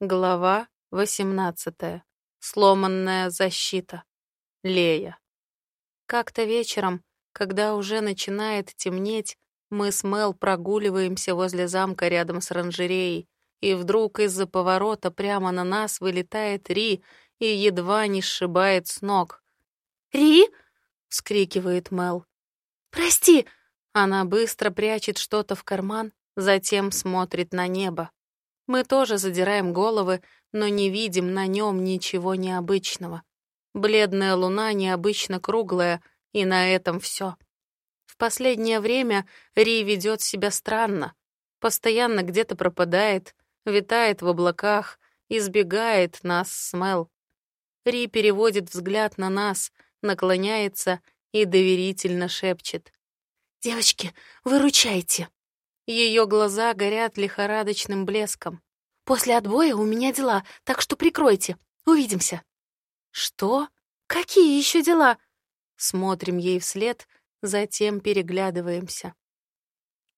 Глава 18. Сломанная защита. Лея. Как-то вечером, когда уже начинает темнеть, мы с Мел прогуливаемся возле замка рядом с оранжереей, и вдруг из-за поворота прямо на нас вылетает Ри и едва не сшибает с ног. «Ри!» — вскрикивает Мел. «Прости!» Она быстро прячет что-то в карман, затем смотрит на небо. Мы тоже задираем головы, но не видим на нем ничего необычного. Бледная луна необычно круглая, и на этом все. В последнее время Ри ведет себя странно. Постоянно где-то пропадает, витает в облаках, избегает нас с Мел. Ри переводит взгляд на нас, наклоняется и доверительно шепчет. «Девочки, выручайте!» Ее глаза горят лихорадочным блеском. «После отбоя у меня дела, так что прикройте. Увидимся». «Что? Какие еще дела?» Смотрим ей вслед, затем переглядываемся.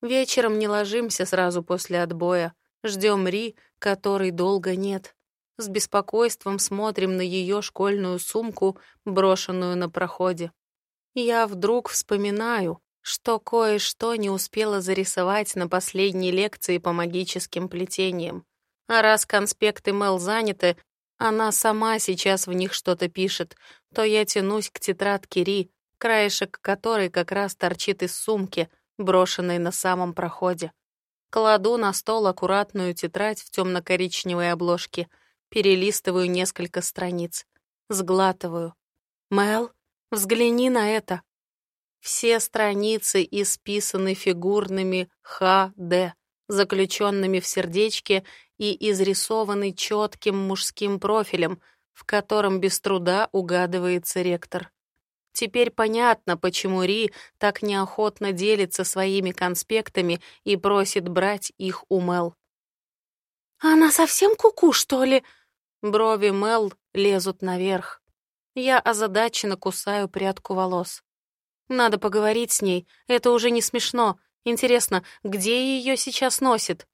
Вечером не ложимся сразу после отбоя. Ждем Ри, которой долго нет. С беспокойством смотрим на ее школьную сумку, брошенную на проходе. Я вдруг вспоминаю, что кое-что не успела зарисовать на последней лекции по магическим плетениям. А раз конспекты Мел заняты, она сама сейчас в них что-то пишет, то я тянусь к тетрадке Ри, краешек которой как раз торчит из сумки, брошенной на самом проходе. Кладу на стол аккуратную тетрадь в темно-коричневой обложке, перелистываю несколько страниц, сглатываю. «Мел, взгляни на это!» Все страницы исписаны фигурными ХД, заключенными в сердечке и изрисованы четким мужским профилем, в котором без труда угадывается ректор. Теперь понятно, почему Ри так неохотно делится своими конспектами и просит брать их у Мел. «Она совсем куку, -ку, что ли?» Брови Мел лезут наверх. Я озадаченно кусаю прядку волос. Надо поговорить с ней, это уже не смешно. Интересно, где ее сейчас носит?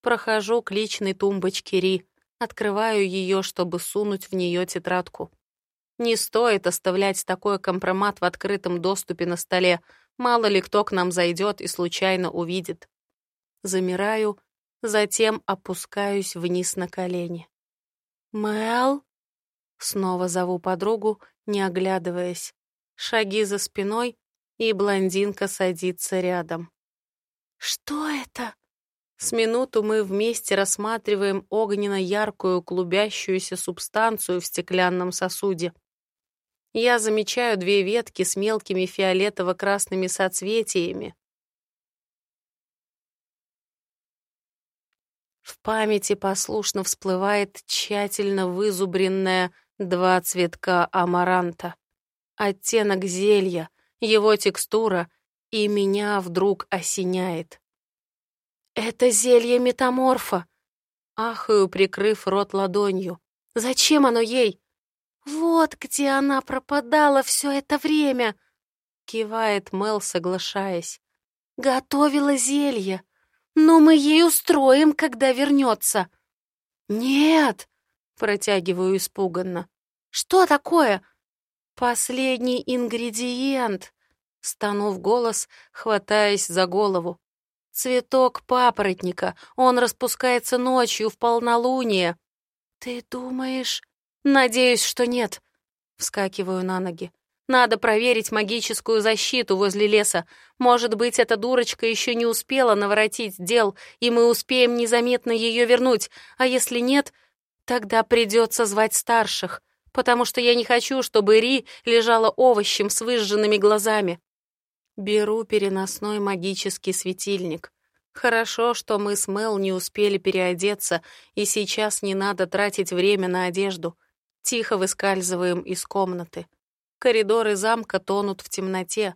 Прохожу к личной тумбочке Ри, открываю ее, чтобы сунуть в нее тетрадку. Не стоит оставлять такой компромат в открытом доступе на столе, мало ли кто к нам зайдет и случайно увидит. Замираю, затем опускаюсь вниз на колени. «Мэл?» Снова зову подругу, не оглядываясь. Шаги за спиной, и блондинка садится рядом. «Что это?» С минуту мы вместе рассматриваем огненно-яркую клубящуюся субстанцию в стеклянном сосуде. Я замечаю две ветки с мелкими фиолетово-красными соцветиями. В памяти послушно всплывает тщательно вызубренная два цветка амаранта оттенок зелья, его текстура, и меня вдруг осеняет. «Это зелье метаморфа!» Ахаю, прикрыв рот ладонью. «Зачем оно ей?» «Вот где она пропадала все это время!» Кивает Мел, соглашаясь. «Готовила зелье. Но мы ей устроим, когда вернется». «Нет!» — протягиваю испуганно. «Что такое?» «Последний ингредиент!» — стану в голос, хватаясь за голову. «Цветок папоротника, он распускается ночью в полнолуние». «Ты думаешь...» «Надеюсь, что нет». Вскакиваю на ноги. «Надо проверить магическую защиту возле леса. Может быть, эта дурочка еще не успела наворотить дел, и мы успеем незаметно ее вернуть, а если нет, тогда придется звать старших потому что я не хочу, чтобы Ри лежала овощем с выжженными глазами. Беру переносной магический светильник. Хорошо, что мы с Мел не успели переодеться, и сейчас не надо тратить время на одежду. Тихо выскальзываем из комнаты. Коридоры замка тонут в темноте.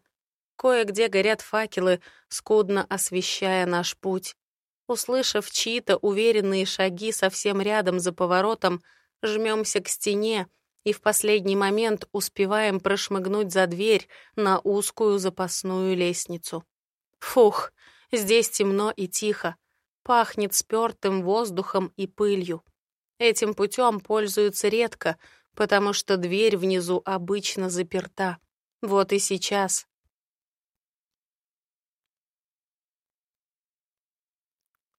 Кое-где горят факелы, скудно освещая наш путь. Услышав чьи-то уверенные шаги совсем рядом за поворотом, жмемся к стене, и в последний момент успеваем прошмыгнуть за дверь на узкую запасную лестницу. Фух, здесь темно и тихо, пахнет спёртым воздухом и пылью. Этим путем пользуются редко, потому что дверь внизу обычно заперта. Вот и сейчас.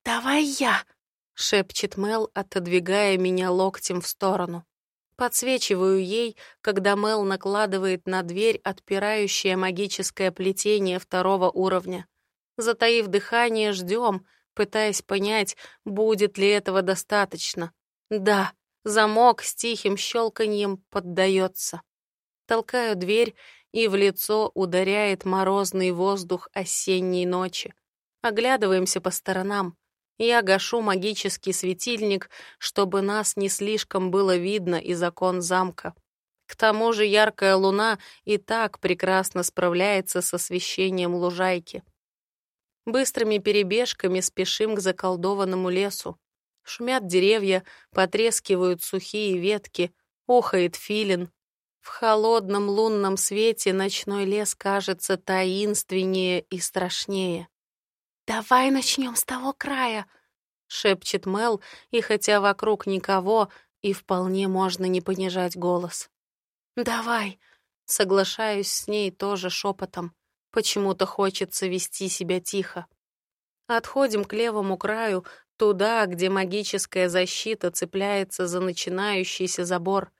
«Давай я!» — шепчет Мел, отодвигая меня локтем в сторону. Подсвечиваю ей, когда Мел накладывает на дверь отпирающее магическое плетение второго уровня. Затаив дыхание, ждем, пытаясь понять, будет ли этого достаточно. Да, замок с тихим щелканьем поддается. Толкаю дверь, и в лицо ударяет морозный воздух осенней ночи. Оглядываемся по сторонам. Я гашу магический светильник, чтобы нас не слишком было видно из окон замка. К тому же яркая луна и так прекрасно справляется с освещением лужайки. Быстрыми перебежками спешим к заколдованному лесу. Шумят деревья, потрескивают сухие ветки, охает филин. В холодном лунном свете ночной лес кажется таинственнее и страшнее. «Давай начнем с того края», — шепчет Мел, и хотя вокруг никого, и вполне можно не понижать голос. «Давай», — соглашаюсь с ней тоже шепотом. Почему-то хочется вести себя тихо. Отходим к левому краю, Туда, где магическая защита цепляется за начинающийся забор.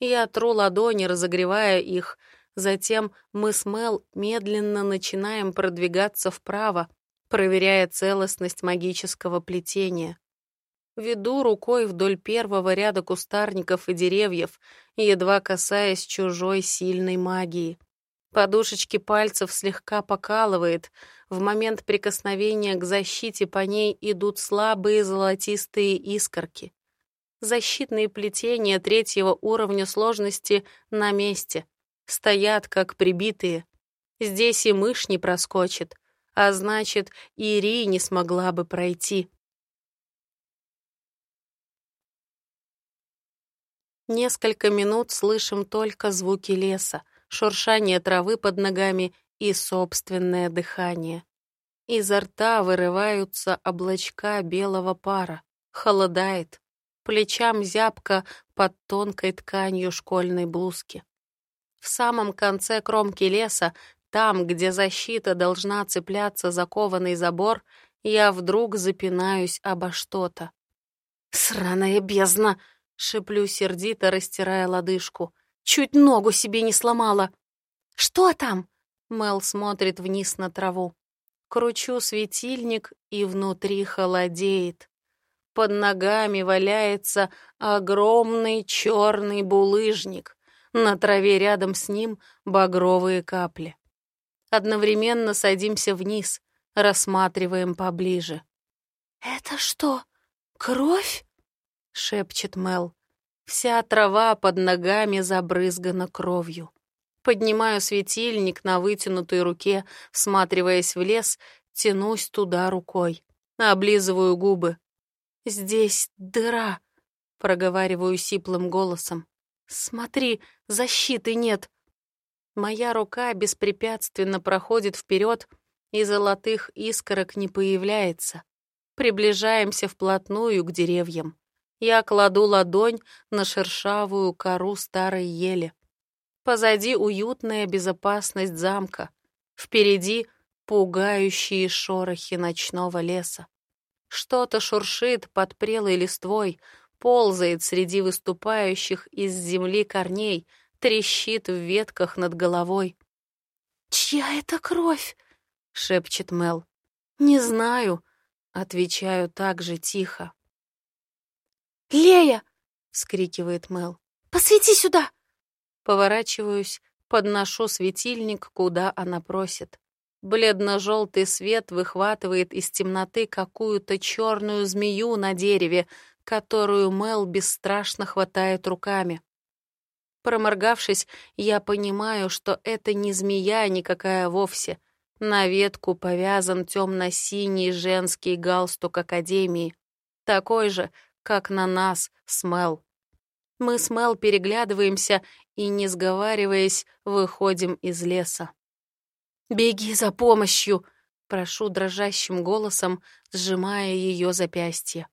Я тру ладони, разогревая их. Затем мы с Мел медленно начинаем продвигаться вправо, проверяя целостность магического плетения. Веду рукой вдоль первого ряда кустарников и деревьев, едва касаясь чужой сильной магии. Подушечки пальцев слегка покалывает — в момент прикосновения к защите по ней идут слабые золотистые искорки. Защитные плетения третьего уровня сложности на месте. Стоят, как прибитые. Здесь и мышь не проскочит, а значит, и Ри не смогла бы пройти. Несколько минут слышим только звуки леса, шуршание травы под ногами и собственное дыхание. Изо рта вырываются облачка белого пара. Холодает. Плечам зябко под тонкой тканью школьной блузки. В самом конце кромки леса, там, где защита должна цепляться за кованый забор, я вдруг запинаюсь обо что-то. «Сраная бездна!» — шеплю сердито, растирая лодыжку. «Чуть ногу себе не сломала!» «Что там?» Мел смотрит вниз на траву. Кручу светильник, и внутри холодеет. Под ногами валяется огромный черный булыжник. На траве рядом с ним багровые капли. Одновременно садимся вниз, рассматриваем поближе. «Это что, кровь?» — шепчет Мел. Вся трава под ногами забрызгана кровью. Поднимаю светильник на вытянутой руке, всматриваясь в лес, тянусь туда рукой. Облизываю губы. «Здесь дыра», — проговариваю сиплым голосом. «Смотри, защиты нет». Моя рука беспрепятственно проходит вперед, и золотых искорок не появляется. Приближаемся вплотную к деревьям. Я кладу ладонь на шершавую кору старой ели. Позади уютная безопасность замка. Впереди пугающие шорохи ночного леса. Что-то шуршит под прелой листвой, ползает среди выступающих из земли корней, трещит в ветках над головой. «Чья это кровь?» — шепчет Мел. «Не знаю», — отвечаю так же тихо. «Лея!» — скрикивает Мел. «Посвети сюда!» Поворачиваюсь, подношу светильник, куда она просит. Бледно-желтый свет выхватывает из темноты какую-то черную змею на дереве, которую Мел бесстрашно хватает руками. Проморгавшись, я понимаю, что это не змея никакая вовсе. На ветку повязан темно-синий женский галстук Академии, такой же, как на нас с Мел. Мы с Мел переглядываемся и, не сговариваясь, выходим из леса. «Беги за помощью!» — прошу дрожащим голосом, сжимая ее запястье.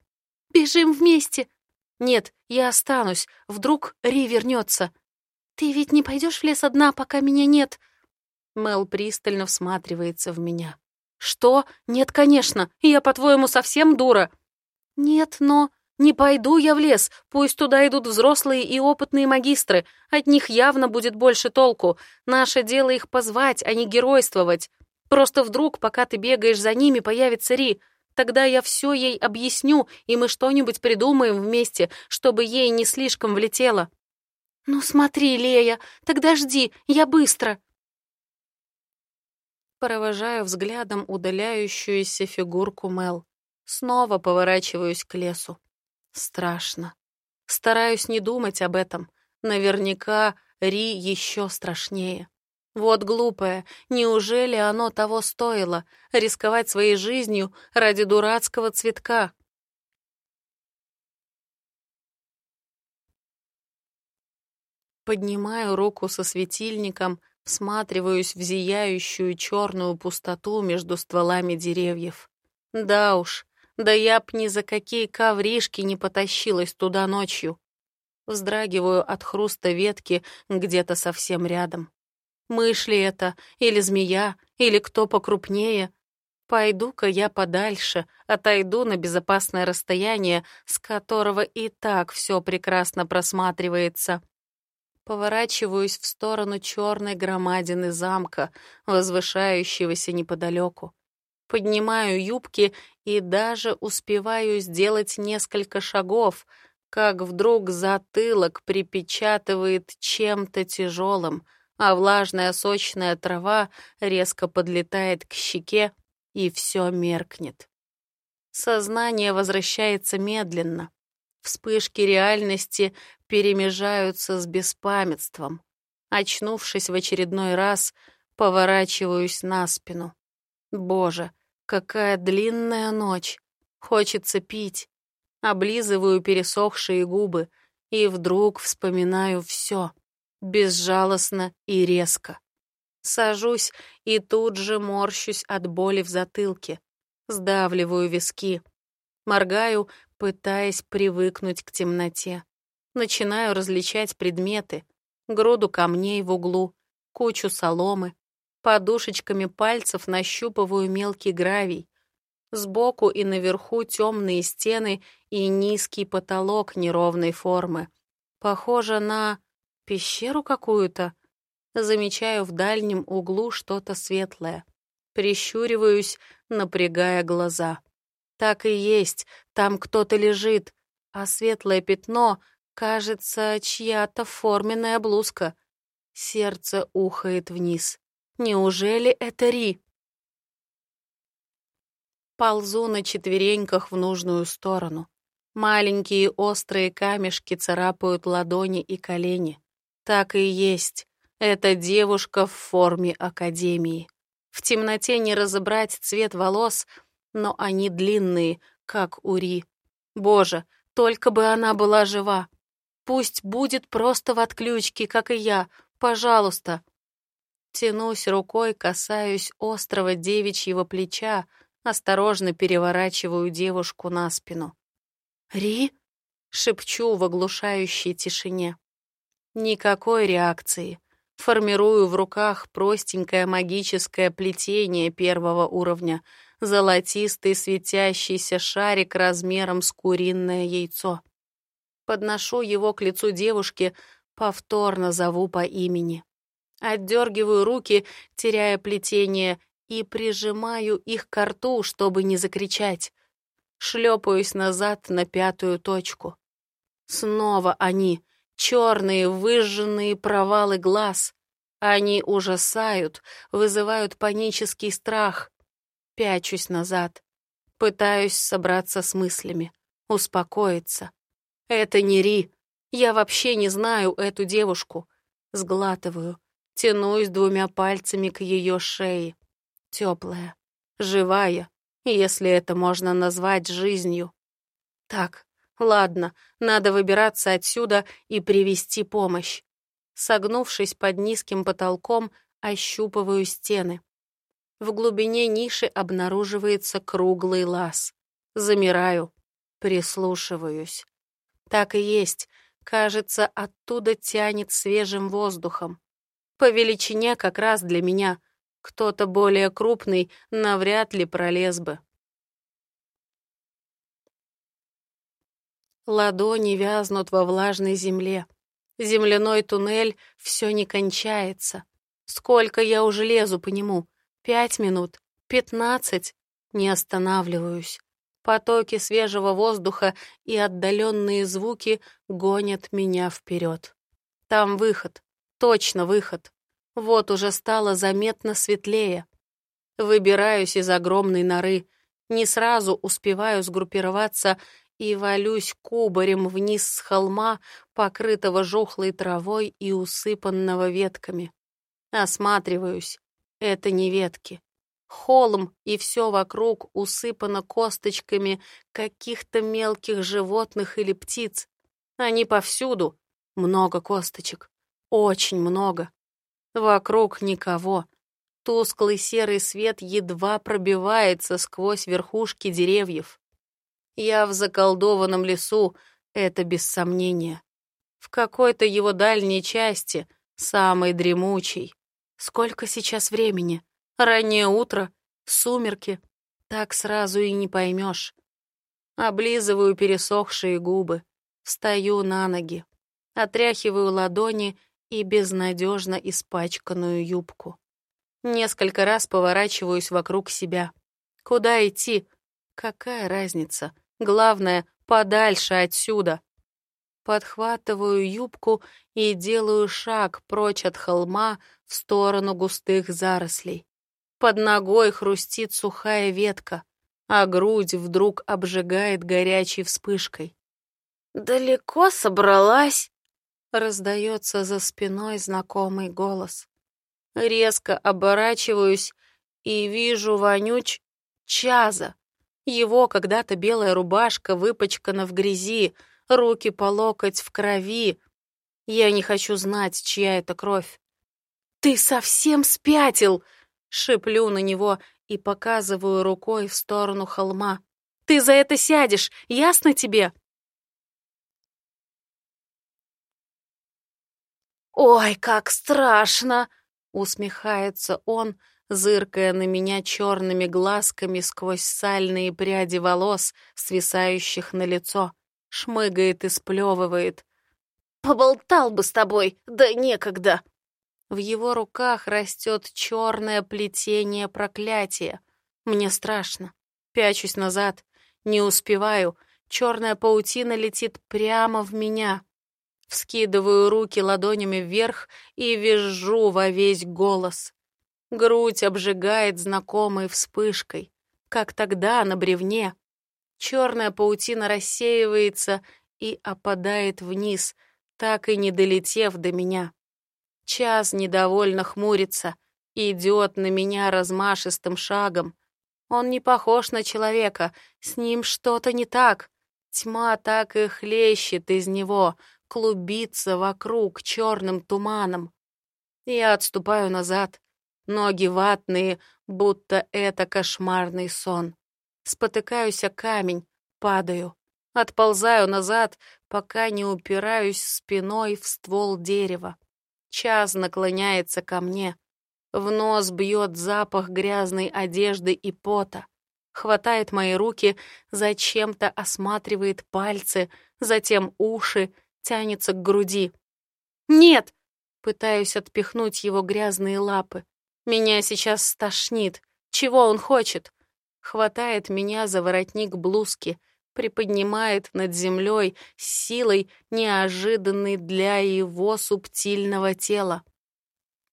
«Бежим вместе!» Нет, я останусь. Вдруг Ри вернется. Ты ведь не пойдешь в лес одна, пока меня нет? Мел пристально всматривается в меня. Что? Нет, конечно. Я, по-твоему, совсем дура? Нет, но... Не пойду я в лес. Пусть туда идут взрослые и опытные магистры. От них явно будет больше толку. Наше дело их позвать, а не геройствовать. Просто вдруг, пока ты бегаешь за ними, появится Ри. Тогда я все ей объясню, и мы что-нибудь придумаем вместе, чтобы ей не слишком влетело. Ну смотри, Лея, тогда жди, я быстро. Провожаю взглядом удаляющуюся фигурку Мел. Снова поворачиваюсь к лесу. Страшно. Стараюсь не думать об этом. Наверняка Ри еще страшнее. Вот глупое, неужели оно того стоило, рисковать своей жизнью ради дурацкого цветка? Поднимаю руку со светильником, всматриваюсь в зияющую черную пустоту между стволами деревьев. Да уж, да я б ни за какие ковришки не потащилась туда ночью. Вздрагиваю от хруста ветки где-то совсем рядом. Мышь ли это, или змея, или кто покрупнее? Пойду-ка я подальше, отойду на безопасное расстояние, с которого и так все прекрасно просматривается. Поворачиваюсь в сторону черной громадины замка, возвышающегося неподалеку поднимаю юбки и даже успеваю сделать несколько шагов, как вдруг затылок припечатывает чем-то тяжелым, а влажная сочная трава резко подлетает к щеке, и все меркнет. Сознание возвращается медленно. Вспышки реальности перемежаются с беспамятством. Очнувшись в очередной раз, поворачиваюсь на спину. Боже, какая длинная ночь. Хочется пить. Облизываю пересохшие губы и вдруг вспоминаю все. Безжалостно и резко. Сажусь и тут же морщусь от боли в затылке. Сдавливаю виски. Моргаю, пытаясь привыкнуть к темноте. Начинаю различать предметы. Груду камней в углу, кучу соломы, Подушечками пальцев нащупываю мелкий гравий. Сбоку и наверху темные стены и низкий потолок неровной формы. Похоже на пещеру какую-то. Замечаю в дальнем углу что-то светлое. Прищуриваюсь, напрягая глаза. Так и есть, там кто-то лежит, а светлое пятно, кажется, чья-то форменная блузка. Сердце ухает вниз. Неужели это Ри? Ползу на четвереньках в нужную сторону. Маленькие острые камешки царапают ладони и колени. Так и есть. Это девушка в форме академии. В темноте не разобрать цвет волос, но они длинные, как у Ри. Боже, только бы она была жива. Пусть будет просто в отключке, как и я. Пожалуйста. Тянусь рукой, касаюсь острого девичьего плеча, осторожно переворачиваю девушку на спину. «Ри?» — шепчу в оглушающей тишине. Никакой реакции. Формирую в руках простенькое магическое плетение первого уровня, золотистый светящийся шарик размером с куриное яйцо. Подношу его к лицу девушки, повторно зову по имени. Отдергиваю руки, теряя плетение, и прижимаю их к рту, чтобы не закричать. Шлепаюсь назад на пятую точку. Снова они, черные выжженные провалы глаз. Они ужасают, вызывают панический страх. Пячусь назад. Пытаюсь собраться с мыслями, успокоиться. Это не Ри. Я вообще не знаю эту девушку. Сглатываю. Тянусь двумя пальцами к ее шее. Теплая, живая, если это можно назвать жизнью. Так, ладно, надо выбираться отсюда и привести помощь. Согнувшись под низким потолком, ощупываю стены. В глубине ниши обнаруживается круглый лаз. Замираю, прислушиваюсь. Так и есть. Кажется, оттуда тянет свежим воздухом. По величине как раз для меня. Кто-то более крупный навряд ли пролез бы. Ладони вязнут во влажной земле. Земляной туннель все не кончается. Сколько я уже лезу по нему? Пять минут? Пятнадцать? Не останавливаюсь. Потоки свежего воздуха и отдаленные звуки гонят меня вперед. Там выход. Точно выход. Вот уже стало заметно светлее. Выбираюсь из огромной норы. Не сразу успеваю сгруппироваться и валюсь кубарем вниз с холма, покрытого жухлой травой и усыпанного ветками. Осматриваюсь. Это не ветки. Холм и все вокруг усыпано косточками каких-то мелких животных или птиц. Они повсюду. Много косточек. Очень много. Вокруг никого. Тусклый серый свет едва пробивается сквозь верхушки деревьев. Я в заколдованном лесу, это без сомнения. В какой-то его дальней части, самой дремучей. Сколько сейчас времени? Раннее утро? Сумерки? Так сразу и не поймешь. Облизываю пересохшие губы, встаю на ноги, отряхиваю ладони и безнадежно испачканную юбку. Несколько раз поворачиваюсь вокруг себя. Куда идти? Какая разница? Главное, подальше отсюда. Подхватываю юбку и делаю шаг прочь от холма в сторону густых зарослей. Под ногой хрустит сухая ветка, а грудь вдруг обжигает горячей вспышкой. «Далеко собралась?» — раздается за спиной знакомый голос. Резко оборачиваюсь и вижу вонюч Чаза. Его когда-то белая рубашка выпачкана в грязи, руки по локоть в крови. Я не хочу знать, чья это кровь. «Ты совсем спятил!» — шиплю на него и показываю рукой в сторону холма. «Ты за это сядешь, ясно тебе?» «Ой, как страшно!» — усмехается он, — зыркая на меня черными глазками сквозь сальные пряди волос, свисающих на лицо. Шмыгает и сплевывает. «Поболтал бы с тобой, да некогда!» В его руках растет черное плетение проклятия. Мне страшно. Пячусь назад. Не успеваю. Черная паутина летит прямо в меня. Вскидываю руки ладонями вверх и визжу во весь голос. Грудь обжигает знакомой вспышкой, как тогда на бревне. Черная паутина рассеивается и опадает вниз, так и не долетев до меня. Час недовольно хмурится, идет на меня размашистым шагом. Он не похож на человека, с ним что-то не так. Тьма так и хлещет из него, клубится вокруг черным туманом. Я отступаю назад, Ноги ватные, будто это кошмарный сон. Спотыкаюсь о камень, падаю. Отползаю назад, пока не упираюсь спиной в ствол дерева. Час наклоняется ко мне. В нос бьет запах грязной одежды и пота. Хватает мои руки, зачем-то осматривает пальцы, затем уши, тянется к груди. «Нет!» Пытаюсь отпихнуть его грязные лапы. Меня сейчас стошнит. Чего он хочет? Хватает меня за воротник блузки, приподнимает над землей с силой, неожиданной для его субтильного тела.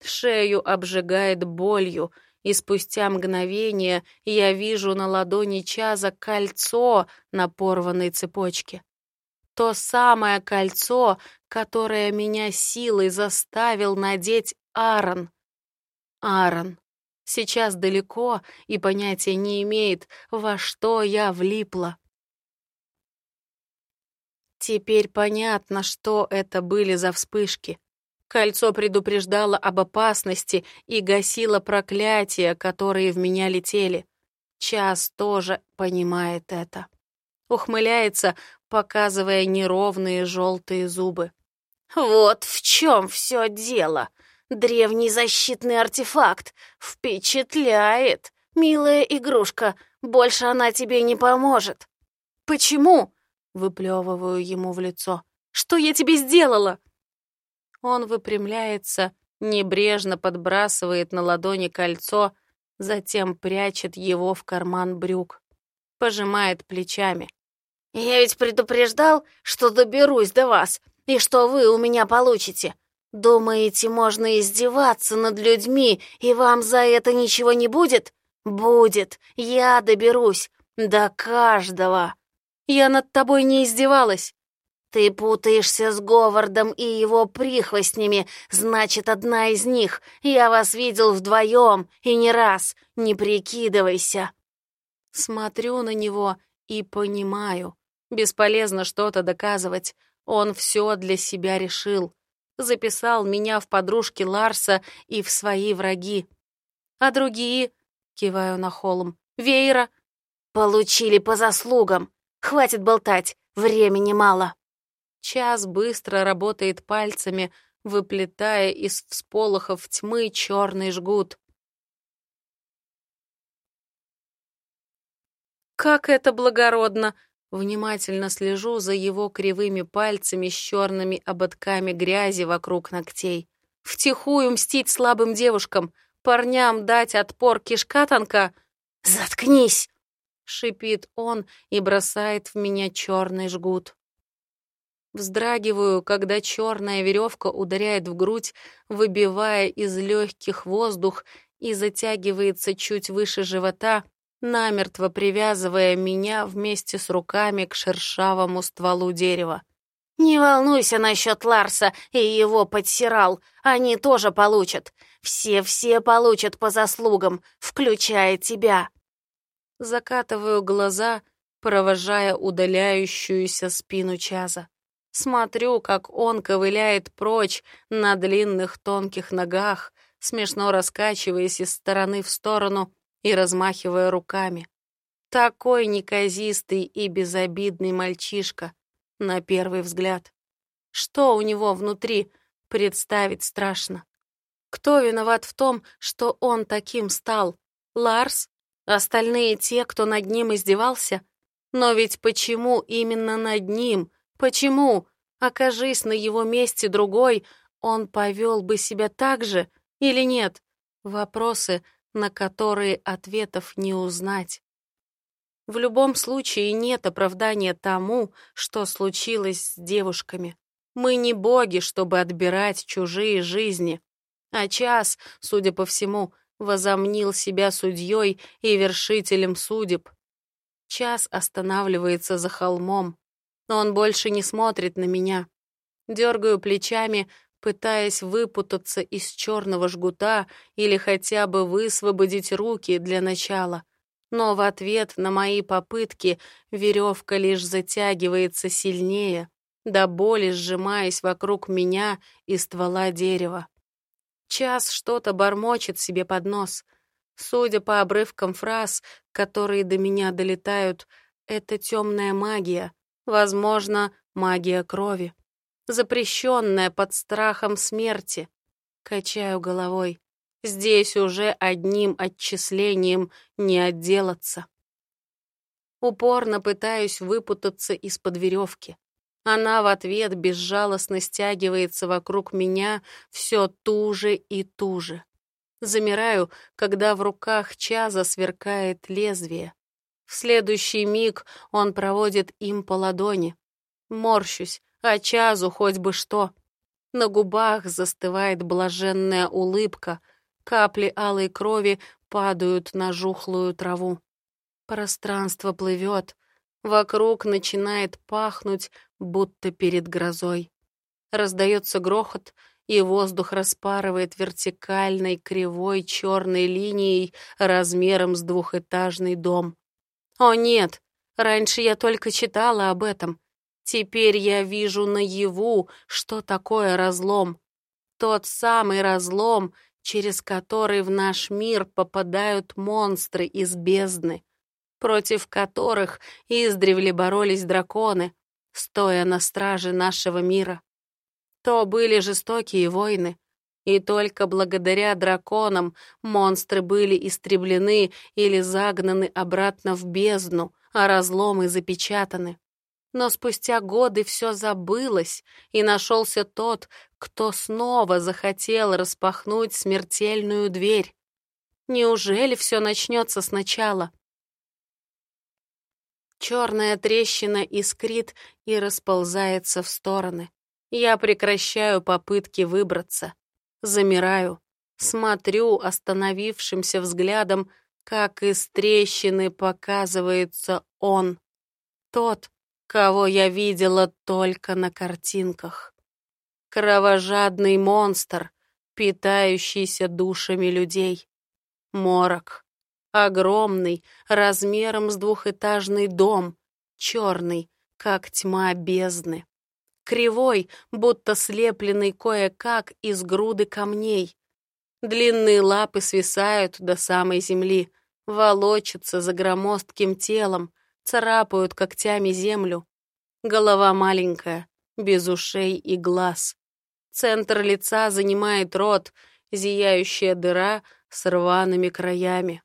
Шею обжигает болью, и спустя мгновение я вижу на ладони Чаза кольцо на порванной цепочке. То самое кольцо, которое меня силой заставил надеть Аарон. Аарон. Сейчас далеко и понятия не имеет, во что я влипла. Теперь понятно, что это были за вспышки. Кольцо предупреждало об опасности и гасило проклятия, которые в меня летели. Час тоже понимает это. Ухмыляется, показывая неровные желтые зубы. «Вот в чем все дело. Древний защитный артефакт. Впечатляет. Милая игрушка, больше она тебе не поможет». «Почему?» — выплевываю ему в лицо. «Что я тебе сделала?» Он выпрямляется, небрежно подбрасывает на ладони кольцо, затем прячет его в карман брюк. Пожимает плечами. «Я ведь предупреждал, что доберусь до вас, и что вы у меня получите. Думаете, можно издеваться над людьми, и вам за это ничего не будет? Будет. Я доберусь. До каждого. Я над тобой не издевалась. Ты путаешься с Говардом и его прихвостнями, значит, одна из них. Я вас видел вдвоем, и не раз. Не прикидывайся. Смотрю на него и понимаю. Бесполезно что-то доказывать. Он все для себя решил. Записал меня в подружки Ларса и в свои враги. А другие, киваю на холм, Вейра, получили по заслугам. Хватит болтать, времени мало. Час быстро работает пальцами, выплетая из всполохов тьмы черный жгут. Как это благородно! Внимательно слежу за его кривыми пальцами с черными ободками грязи вокруг ногтей. Втихую мстить слабым девушкам, парням дать отпор кишка тонка. «Заткнись!» — шипит он и бросает в меня черный жгут. Вздрагиваю, когда черная веревка ударяет в грудь, выбивая из легких воздух и затягивается чуть выше живота, намертво привязывая меня вместе с руками к шершавому стволу дерева. «Не волнуйся насчет Ларса и его подсирал, они тоже получат. Все-все получат по заслугам, включая тебя». Закатываю глаза, провожая удаляющуюся спину Чаза. Смотрю, как он ковыляет прочь на длинных тонких ногах, смешно раскачиваясь из стороны в сторону, и размахивая руками. Такой неказистый и безобидный мальчишка, на первый взгляд. Что у него внутри, представить страшно. Кто виноват в том, что он таким стал? Ларс? Остальные те, кто над ним издевался? Но ведь почему именно над ним? Почему? Окажись на его месте другой, он повел бы себя так же или нет? Вопросы, на которые ответов не узнать. В любом случае нет оправдания тому, что случилось с девушками. Мы не боги, чтобы отбирать чужие жизни. А час, судя по всему, возомнил себя судьей и вершителем судеб. Час останавливается за холмом. но Он больше не смотрит на меня. Дергаю плечами, пытаясь выпутаться из черного жгута или хотя бы высвободить руки для начала. Но в ответ на мои попытки веревка лишь затягивается сильнее, до боли сжимаясь вокруг меня и ствола дерева. Час что-то бормочет себе под нос. Судя по обрывкам фраз, которые до меня долетают, это темная магия, возможно, магия крови запрещенная под страхом смерти. Качаю головой. Здесь уже одним отчислением не отделаться. Упорно пытаюсь выпутаться из-под веревки. Она в ответ безжалостно стягивается вокруг меня все туже и туже. Замираю, когда в руках Чаза сверкает лезвие. В следующий миг он проводит им по ладони. Морщусь, а чазу хоть бы что. На губах застывает блаженная улыбка, капли алой крови падают на жухлую траву. Пространство плывет, вокруг начинает пахнуть, будто перед грозой. Раздается грохот, и воздух распарывает вертикальной кривой черной линией размером с двухэтажный дом. О нет, раньше я только читала об этом, Теперь я вижу наяву, что такое разлом. Тот самый разлом, через который в наш мир попадают монстры из бездны, против которых издревле боролись драконы, стоя на страже нашего мира. То были жестокие войны, и только благодаря драконам монстры были истреблены или загнаны обратно в бездну, а разломы запечатаны. Но спустя годы все забылось, и нашелся тот, кто снова захотел распахнуть смертельную дверь. Неужели все начнется сначала? Черная трещина искрит и расползается в стороны. Я прекращаю попытки выбраться. Замираю, смотрю остановившимся взглядом, как из трещины показывается он. Тот, кого я видела только на картинках. Кровожадный монстр, питающийся душами людей. Морок. Огромный, размером с двухэтажный дом, черный, как тьма бездны. Кривой, будто слепленный кое-как из груды камней. Длинные лапы свисают до самой земли, волочатся за громоздким телом, царапают когтями землю. Голова маленькая, без ушей и глаз. Центр лица занимает рот, зияющая дыра с рваными краями.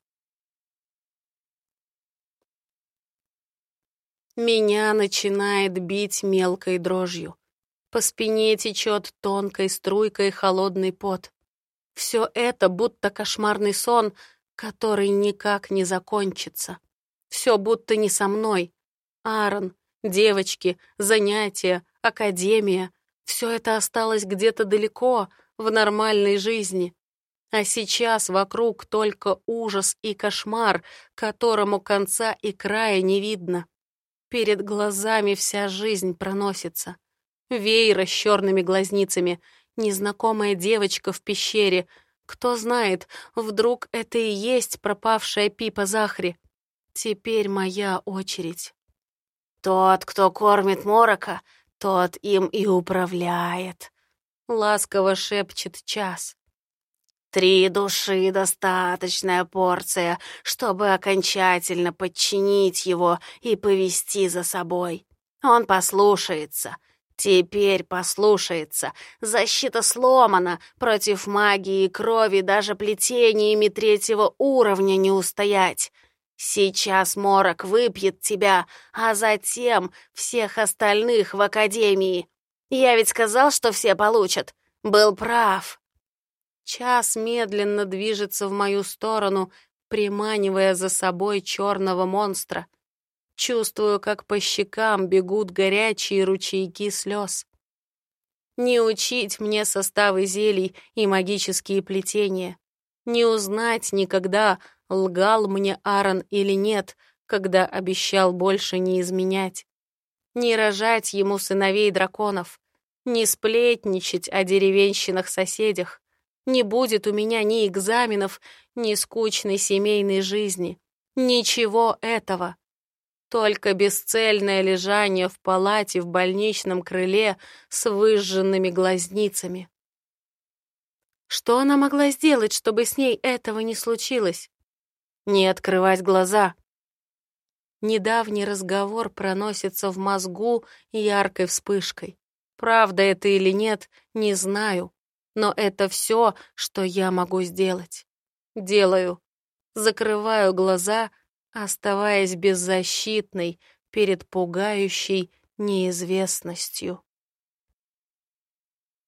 Меня начинает бить мелкой дрожью. По спине течет тонкой струйкой холодный пот. Все это будто кошмарный сон, который никак не закончится. Все будто не со мной. Аарон, девочки, занятия, академия — все это осталось где-то далеко, в нормальной жизни. А сейчас вокруг только ужас и кошмар, которому конца и края не видно. Перед глазами вся жизнь проносится. Вейра с черными глазницами, незнакомая девочка в пещере. Кто знает, вдруг это и есть пропавшая Пипа Захри. Теперь моя очередь. Тот, кто кормит морока, тот им и управляет. Ласково шепчет час. Три души — достаточная порция, чтобы окончательно подчинить его и повести за собой. Он послушается. Теперь послушается. Защита сломана. Против магии и крови даже плетениями третьего уровня не устоять. Сейчас Морок выпьет тебя, а затем всех остальных в Академии. Я ведь сказал, что все получат. Был прав. Час медленно движется в мою сторону, приманивая за собой черного монстра. Чувствую, как по щекам бегут горячие ручейки слез. Не учить мне составы зелий и магические плетения. Не узнать никогда, лгал мне Аарон или нет, когда обещал больше не изменять. Не рожать ему сыновей драконов, не сплетничать о деревенщинах-соседях. Не будет у меня ни экзаменов, ни скучной семейной жизни. Ничего этого. Только бесцельное лежание в палате в больничном крыле с выжженными глазницами. Что она могла сделать, чтобы с ней этого не случилось? Не открывать глаза. Недавний разговор проносится в мозгу яркой вспышкой. Правда это или нет, не знаю, но это все, что я могу сделать. Делаю. Закрываю глаза, оставаясь беззащитной перед пугающей неизвестностью.